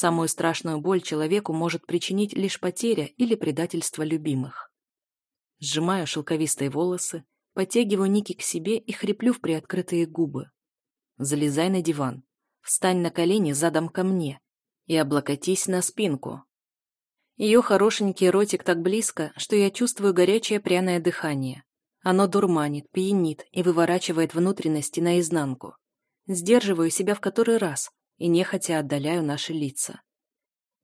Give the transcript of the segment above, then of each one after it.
Самую страшную боль человеку может причинить лишь потеря или предательство любимых. Сжимаю шелковистые волосы, подтягиваю Ники к себе и хриплю в приоткрытые губы. Залезай на диван, встань на колени задом ко мне и облокотись на спинку. Ее хорошенький ротик так близко, что я чувствую горячее пряное дыхание. Оно дурманит, пьянит и выворачивает внутренности наизнанку. Сдерживаю себя в который раз и нехотя отдаляю наши лица.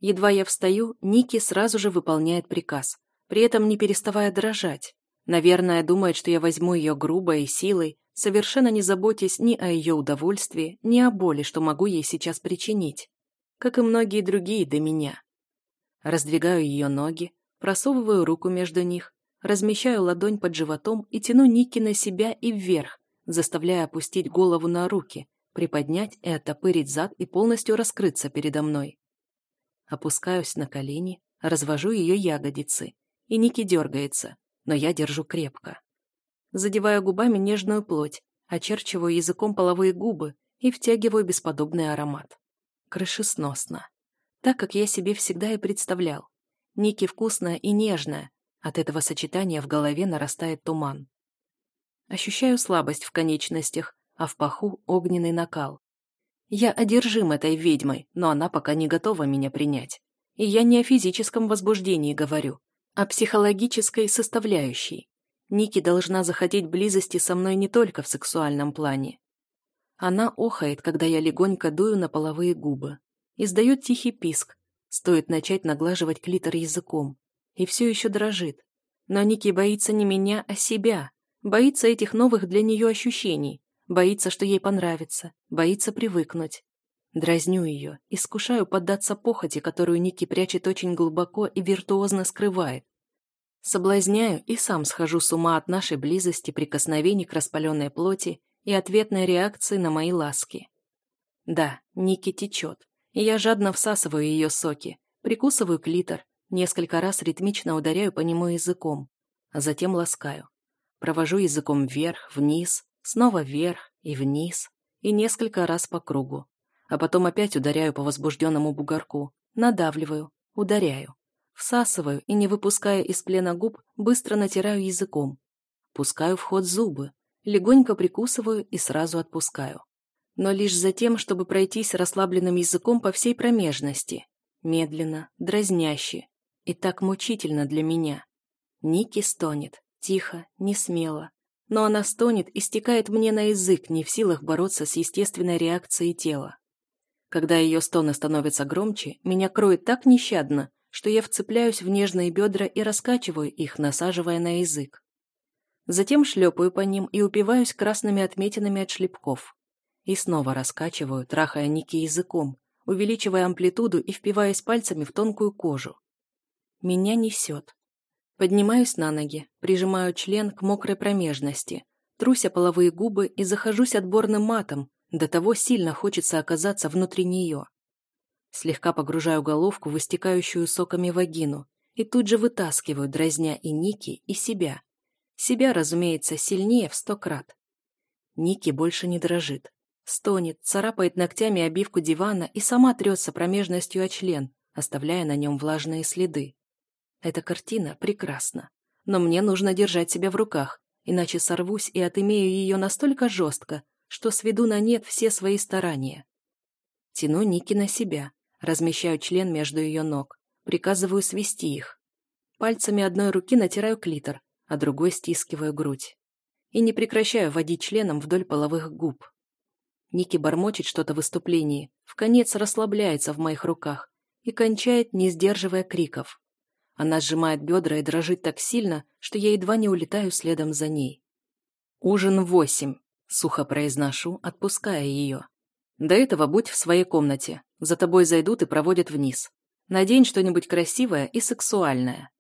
Едва я встаю, Ники сразу же выполняет приказ, при этом не переставая дрожать. Наверное, думает, что я возьму ее грубо и силой, совершенно не заботясь ни о ее удовольствии, ни о боли, что могу ей сейчас причинить. Как и многие другие до меня. Раздвигаю ее ноги, просовываю руку между них, размещаю ладонь под животом и тяну Ники на себя и вверх, заставляя опустить голову на руки, приподнять и оттопырить зад и полностью раскрыться передо мной. Опускаюсь на колени, развожу ее ягодицы, и Ники дергается, но я держу крепко. Задеваю губами нежную плоть, очерчиваю языком половые губы и втягиваю бесподобный аромат. Крышесносно. Так, как я себе всегда и представлял. Ники вкусная и нежная. От этого сочетания в голове нарастает туман. Ощущаю слабость в конечностях, а в паху огненный накал. Я одержим этой ведьмой, но она пока не готова меня принять. И я не о физическом возбуждении говорю, а психологической составляющей. Ники должна захотеть близости со мной не только в сексуальном плане. Она охает, когда я легонько дую на половые губы. Издает тихий писк. Стоит начать наглаживать клитор языком. И все еще дрожит. Но Ники боится не меня, а себя. Боится этих новых для нее ощущений. Боится, что ей понравится. Боится привыкнуть. Дразню ее, искушаю поддаться похоти, которую Ники прячет очень глубоко и виртуозно скрывает. Соблазняю и сам схожу с ума от нашей близости, прикосновений к распаленной плоти и ответной реакции на мои ласки. Да, Ники течет, и я жадно всасываю ее соки, прикусываю клитор, несколько раз ритмично ударяю по нему языком, а затем ласкаю. Провожу языком вверх, вниз, снова вверх и вниз, и несколько раз по кругу а потом опять ударяю по возбужденному бугорку, надавливаю, ударяю, всасываю и, не выпуская из плена губ, быстро натираю языком. Пускаю в ход зубы, легонько прикусываю и сразу отпускаю. Но лишь за тем, чтобы пройтись расслабленным языком по всей промежности. Медленно, дразняще. И так мучительно для меня. Ники стонет, тихо, не смело. Но она стонет и стекает мне на язык, не в силах бороться с естественной реакцией тела. Когда ее стоны становятся громче, меня кроет так нещадно, что я вцепляюсь в нежные бедра и раскачиваю их, насаживая на язык. Затем шлепаю по ним и упиваюсь красными отметинами от шлепков. И снова раскачиваю, трахая Ники языком, увеличивая амплитуду и впиваясь пальцами в тонкую кожу. Меня несет. Поднимаюсь на ноги, прижимаю член к мокрой промежности, труся половые губы и захожусь отборным матом, до того сильно хочется оказаться внутри нее. Слегка погружаю головку в истекающую соками вагину и тут же вытаскиваю, дразня и Ники, и себя. Себя, разумеется, сильнее в сто крат. Ники больше не дрожит. Стонет, царапает ногтями обивку дивана и сама трется промежностью о член, оставляя на нем влажные следы. Эта картина прекрасна. Но мне нужно держать себя в руках, иначе сорвусь и отымею ее настолько жестко, что сведу на нет все свои старания. Тяну Ники на себя, размещаю член между ее ног, приказываю свести их. Пальцами одной руки натираю клитор, а другой стискиваю грудь. И не прекращаю водить членом вдоль половых губ. Ники бормочет что-то в выступлении, в конец расслабляется в моих руках и кончает, не сдерживая криков. Она сжимает бедра и дрожит так сильно, что я едва не улетаю следом за ней. Ужин восемь. Сухо произношу, отпуская ее. До этого будь в своей комнате. За тобой зайдут и проводят вниз. Надень что-нибудь красивое и сексуальное.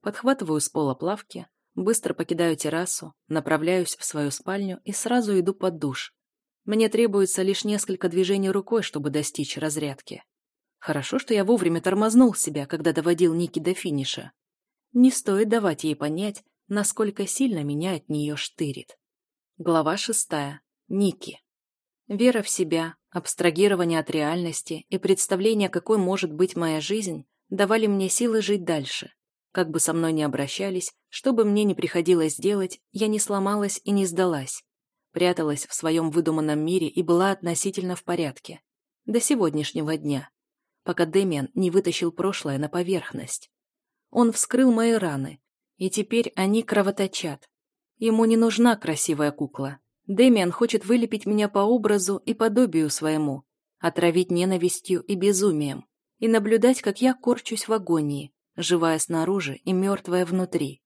Подхватываю с пола плавки, быстро покидаю террасу, направляюсь в свою спальню и сразу иду под душ. Мне требуется лишь несколько движений рукой, чтобы достичь разрядки. Хорошо, что я вовремя тормознул себя, когда доводил Ники до финиша. Не стоит давать ей понять, насколько сильно меня от нее штырит. Глава шестая. Ники. Вера в себя, абстрагирование от реальности и представление, какой может быть моя жизнь, давали мне силы жить дальше. Как бы со мной ни обращались, что бы мне ни приходилось делать, я не сломалась и не сдалась. Пряталась в своем выдуманном мире и была относительно в порядке. До сегодняшнего дня. Пока Дэмиан не вытащил прошлое на поверхность. Он вскрыл мои раны, и теперь они кровоточат. Ему не нужна красивая кукла. Дэмиан хочет вылепить меня по образу и подобию своему, отравить ненавистью и безумием, и наблюдать, как я корчусь в агонии, живая снаружи и мертвая внутри.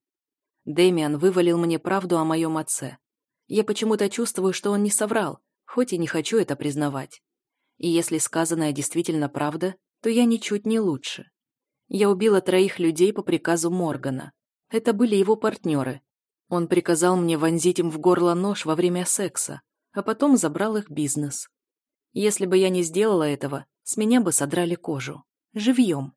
Дэмиан вывалил мне правду о моем отце. Я почему-то чувствую, что он не соврал, хоть и не хочу это признавать. И если сказанное действительно правда, то я ничуть не лучше. Я убила троих людей по приказу Моргана. Это были его партнеры, он приказал мне вонзить им в горло нож во время секса, а потом забрал их бизнес. Если бы я не сделала этого, с меня бы содрали кожу. Живьем.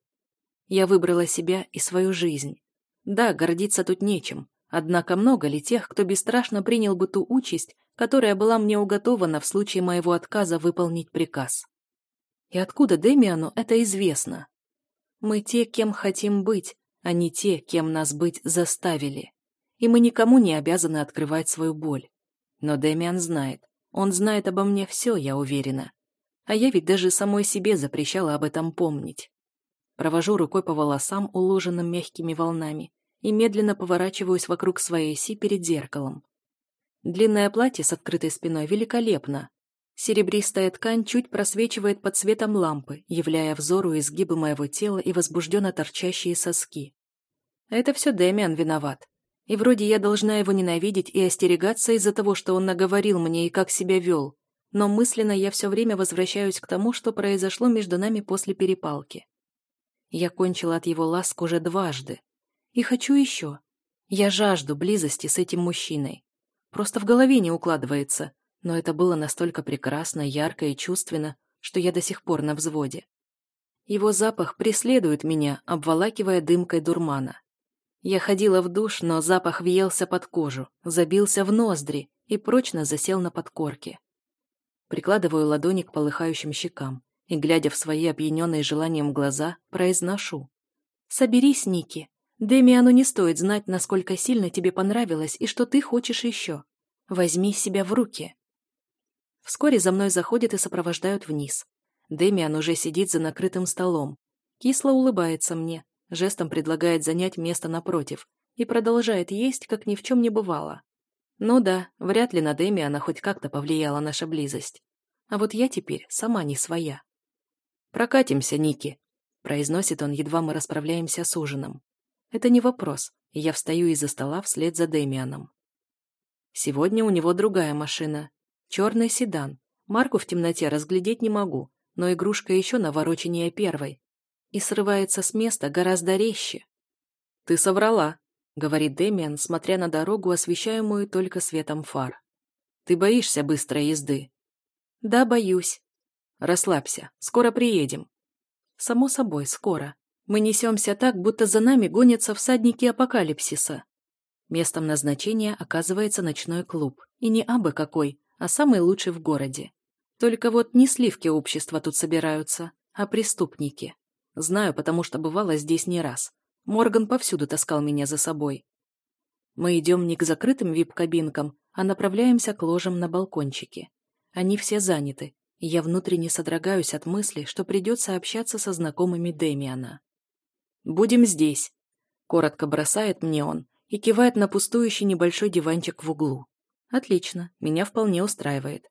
Я выбрала себя и свою жизнь. Да, гордиться тут нечем, однако много ли тех, кто бесстрашно принял бы ту участь, которая была мне уготована в случае моего отказа выполнить приказ? И откуда Демиану это известно? Мы те, кем хотим быть, а не те, кем нас быть заставили и мы никому не обязаны открывать свою боль. Но Дэмиан знает. Он знает обо мне все, я уверена. А я ведь даже самой себе запрещала об этом помнить. Провожу рукой по волосам, уложенным мягкими волнами, и медленно поворачиваюсь вокруг своей оси перед зеркалом. Длинное платье с открытой спиной великолепно. Серебристая ткань чуть просвечивает под светом лампы, являя взору изгибы моего тела и возбужденно торчащие соски. Это все Дэмиан виноват. И вроде я должна его ненавидеть и остерегаться из-за того, что он наговорил мне и как себя вел. Но мысленно я все время возвращаюсь к тому, что произошло между нами после перепалки. Я кончила от его ласк уже дважды. И хочу еще. Я жажду близости с этим мужчиной. Просто в голове не укладывается, но это было настолько прекрасно, ярко и чувственно, что я до сих пор на взводе. Его запах преследует меня, обволакивая дымкой дурмана. Я ходила в душ, но запах въелся под кожу, забился в ноздри и прочно засел на подкорке. Прикладываю ладони к полыхающим щекам и, глядя в свои опьяненные желанием глаза, произношу. «Соберись, Ники. Демиану не стоит знать, насколько сильно тебе понравилось и что ты хочешь еще. Возьми себя в руки». Вскоре за мной заходят и сопровождают вниз. Демиан уже сидит за накрытым столом. Кисло улыбается мне, жестом предлагает занять место напротив и продолжает есть, как ни в чем не бывало. Ну да, вряд ли на Дэми она хоть как-то повлияла наша близость. А вот я теперь сама не своя. «Прокатимся, Ники», — произносит он, едва мы расправляемся с ужином. Это не вопрос, и я встаю из-за стола вслед за Дэмианом. Сегодня у него другая машина. Черный седан. Марку в темноте разглядеть не могу, но игрушка еще навороченнее первой, и срывается с места гораздо резче. «Ты соврала», — говорит Дэмиан, смотря на дорогу, освещаемую только светом фар. «Ты боишься быстрой езды?» «Да, боюсь». «Расслабься, скоро приедем». «Само собой, скоро. Мы несемся так, будто за нами гонятся всадники апокалипсиса». Местом назначения оказывается ночной клуб. И не абы какой, а самый лучший в городе. Только вот не сливки общества тут собираются, а преступники. Знаю, потому что бывала здесь не раз. Морган повсюду таскал меня за собой. Мы идем не к закрытым вип-кабинкам, а направляемся к ложам на балкончике. Они все заняты, я внутренне содрогаюсь от мысли, что придется общаться со знакомыми Дэмиана. «Будем здесь», — коротко бросает мне он и кивает на пустующий небольшой диванчик в углу. «Отлично, меня вполне устраивает».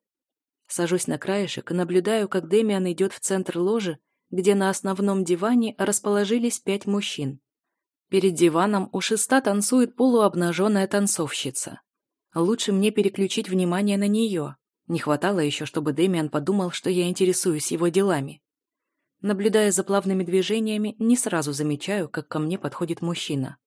Сажусь на краешек и наблюдаю, как Дэмиан идет в центр ложи где на основном диване расположились пять мужчин. Перед диваном у шеста танцует полуобнаженная танцовщица. Лучше мне переключить внимание на нее. Не хватало еще, чтобы Дэмиан подумал, что я интересуюсь его делами. Наблюдая за плавными движениями, не сразу замечаю, как ко мне подходит мужчина.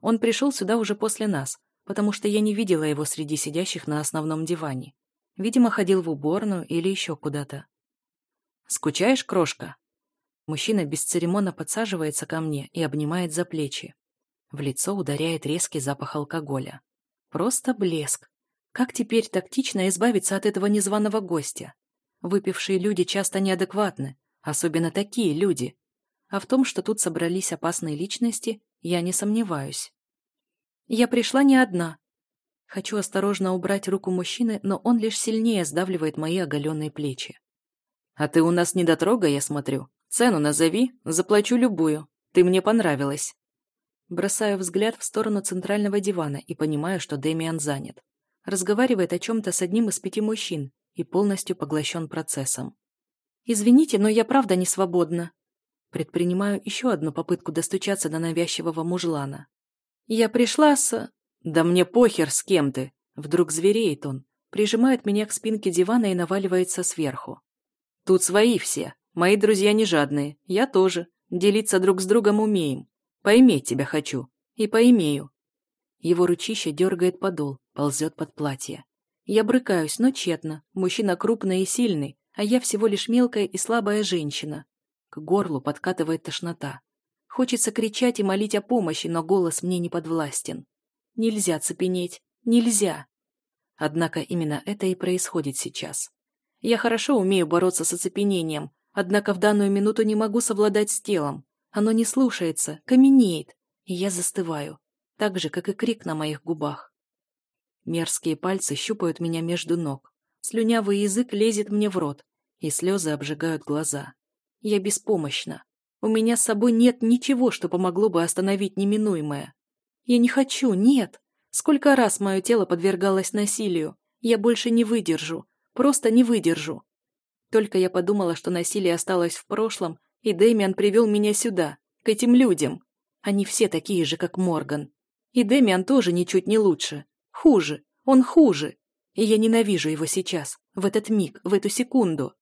Он пришел сюда уже после нас, потому что я не видела его среди сидящих на основном диване. Видимо, ходил в уборную или еще куда-то. «Скучаешь, крошка?» Мужчина бесцеремонно подсаживается ко мне и обнимает за плечи. В лицо ударяет резкий запах алкоголя. Просто блеск. Как теперь тактично избавиться от этого незваного гостя? Выпившие люди часто неадекватны, особенно такие люди. А в том, что тут собрались опасные личности, я не сомневаюсь. Я пришла не одна. Хочу осторожно убрать руку мужчины, но он лишь сильнее сдавливает мои оголенные плечи. «А ты у нас недотрога, я смотрю. Цену назови, заплачу любую. Ты мне понравилась». Бросаю взгляд в сторону центрального дивана и понимаю, что Дэмиан занят. Разговаривает о чем-то с одним из пяти мужчин и полностью поглощен процессом. «Извините, но я правда не свободна». Предпринимаю еще одну попытку достучаться до навязчивого мужлана. «Я пришла с...» «Да мне похер, с кем ты!» Вдруг звереет он, прижимает меня к спинке дивана и наваливается сверху. «Тут свои все. Мои друзья не жадные. Я тоже. Делиться друг с другом умеем. Поиметь тебя хочу. И поимею». Его ручище дергает подол, ползет под платье. Я брыкаюсь, но тщетно. Мужчина крупный и сильный, а я всего лишь мелкая и слабая женщина. К горлу подкатывает тошнота. Хочется кричать и молить о помощи, но голос мне не подвластен. Нельзя цепенеть. Нельзя. Однако именно это и происходит сейчас. Я хорошо умею бороться с оцепенением, однако в данную минуту не могу совладать с телом. Оно не слушается, каменеет, и я застываю, так же, как и крик на моих губах. Мерзкие пальцы щупают меня между ног. Слюнявый язык лезет мне в рот, и слезы обжигают глаза. Я беспомощна. У меня с собой нет ничего, что помогло бы остановить неминуемое. Я не хочу, нет. Сколько раз мое тело подвергалось насилию. Я больше не выдержу. Просто не выдержу. Только я подумала, что насилие осталось в прошлом, и Дэмиан привел меня сюда, к этим людям. Они все такие же, как Морган. И Дэмиан тоже ничуть не лучше. Хуже. Он хуже. И я ненавижу его сейчас, в этот миг, в эту секунду.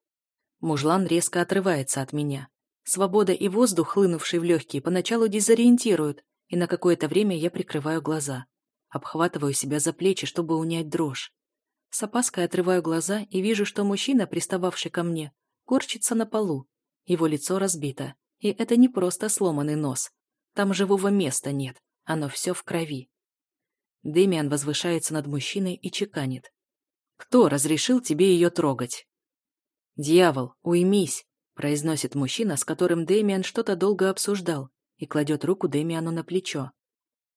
Мужлан резко отрывается от меня. Свобода и воздух, хлынувший в легкие, поначалу дезориентируют, и на какое-то время я прикрываю глаза. Обхватываю себя за плечи, чтобы унять дрожь. С опаской отрываю глаза и вижу, что мужчина, пристававший ко мне, корчится на полу. Его лицо разбито. И это не просто сломанный нос. Там живого места нет. Оно все в крови. Дэмиан возвышается над мужчиной и чеканит. «Кто разрешил тебе ее трогать?» «Дьявол, уймись!» Произносит мужчина, с которым Дэмиан что-то долго обсуждал, и кладет руку Дэмиану на плечо.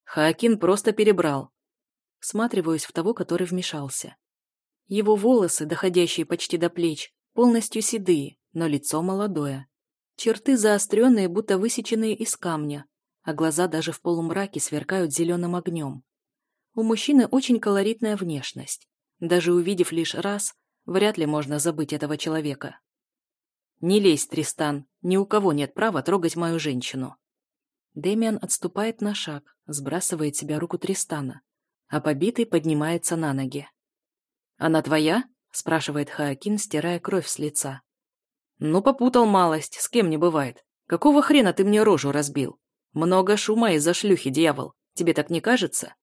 Хаакин просто перебрал. Всматриваюсь в того, который вмешался. Его волосы, доходящие почти до плеч, полностью седые, но лицо молодое. Черты заостренные, будто высеченные из камня, а глаза даже в полумраке сверкают зеленым огнем. У мужчины очень колоритная внешность. Даже увидев лишь раз, вряд ли можно забыть этого человека. «Не лезь, Тристан, ни у кого нет права трогать мою женщину». Дэмиан отступает на шаг, сбрасывает себя руку Тристана, а побитый поднимается на ноги. «Она твоя?» – спрашивает Хаакин, стирая кровь с лица. «Ну, попутал малость, с кем не бывает. Какого хрена ты мне рожу разбил? Много шума из-за шлюхи, дьявол. Тебе так не кажется?»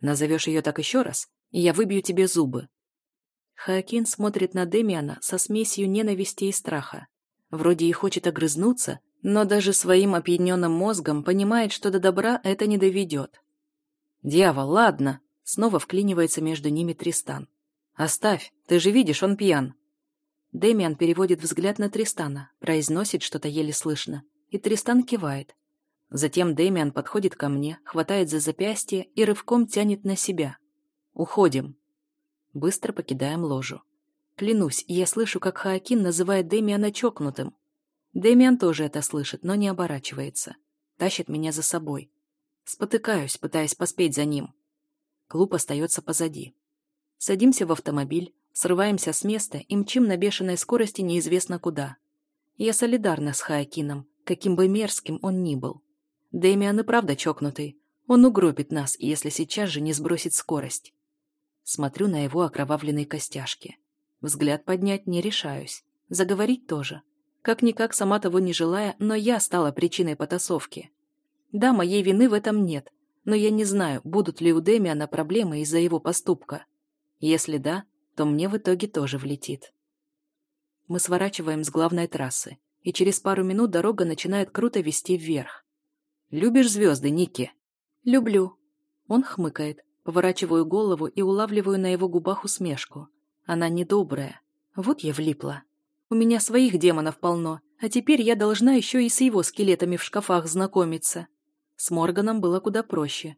«Назовешь ее так еще раз, и я выбью тебе зубы», Хаакин смотрит на Демиана со смесью ненависти и страха. Вроде и хочет огрызнуться, но даже своим опьяненным мозгом понимает, что до добра это не доведет. «Дьявол, ладно!» — снова вклинивается между ними Тристан. «Оставь, ты же видишь, он пьян!» Демиан переводит взгляд на Тристана, произносит что-то еле слышно, и Тристан кивает. Затем Демиан подходит ко мне, хватает за запястье и рывком тянет на себя. «Уходим!» Быстро покидаем ложу. Клянусь, я слышу, как Хаакин называет Демиана чокнутым. Демиан тоже это слышит, но не оборачивается. Тащит меня за собой. Спотыкаюсь, пытаясь поспеть за ним. Клуб остается позади. Садимся в автомобиль, срываемся с места и мчим на бешеной скорости неизвестно куда. Я солидарна с Хаакином, каким бы мерзким он ни был. Дэмиан и правда чокнутый. Он угробит нас, если сейчас же не сбросит скорость. Смотрю на его окровавленные костяшки. Взгляд поднять не решаюсь. Заговорить тоже. Как-никак, сама того не желая, но я стала причиной потасовки. Да, моей вины в этом нет, но я не знаю, будут ли у Демиана проблемы из-за его поступка. Если да, то мне в итоге тоже влетит. Мы сворачиваем с главной трассы, и через пару минут дорога начинает круто вести вверх. «Любишь звезды, Ники?» «Люблю». Он хмыкает, Поворачиваю голову и улавливаю на его губах усмешку. Она недобрая. Вот я влипла. У меня своих демонов полно, а теперь я должна еще и с его скелетами в шкафах знакомиться. С Морганом было куда проще.